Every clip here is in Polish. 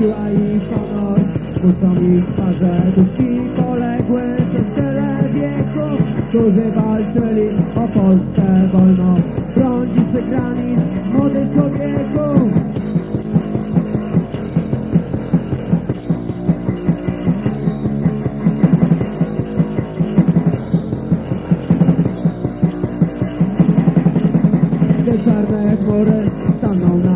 siła i honor Muszą iść w parze tuż ci przez tyle wieków Którzy walczyli o Polskę wolną Brądzić swych granic młody człowieku Te czarne chmury staną na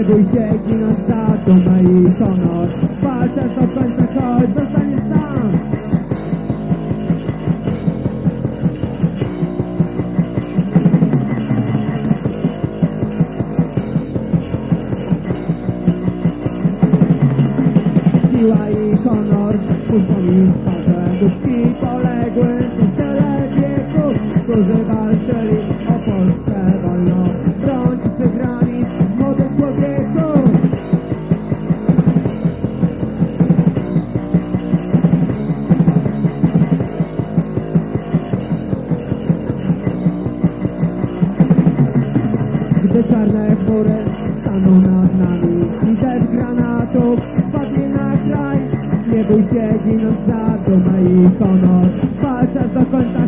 Nie się ginąć za dumę i honor, walczę do końca, choć zostanie sam. Siła i honor puszczą mi twarze Duszki poległy przez tyle wieków Którzy walczyli Gdy czarne chmury staną nad nami I deszcz granatów padnie na kraj Nie bój się ginąć za dumę i honor Walcz aż do końca